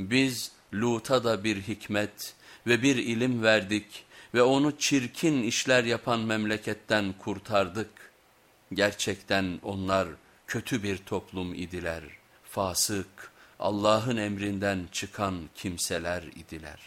Biz Lut'a da bir hikmet ve bir ilim verdik ve onu çirkin işler yapan memleketten kurtardık. Gerçekten onlar kötü bir toplum idiler, fasık, Allah'ın emrinden çıkan kimseler idiler.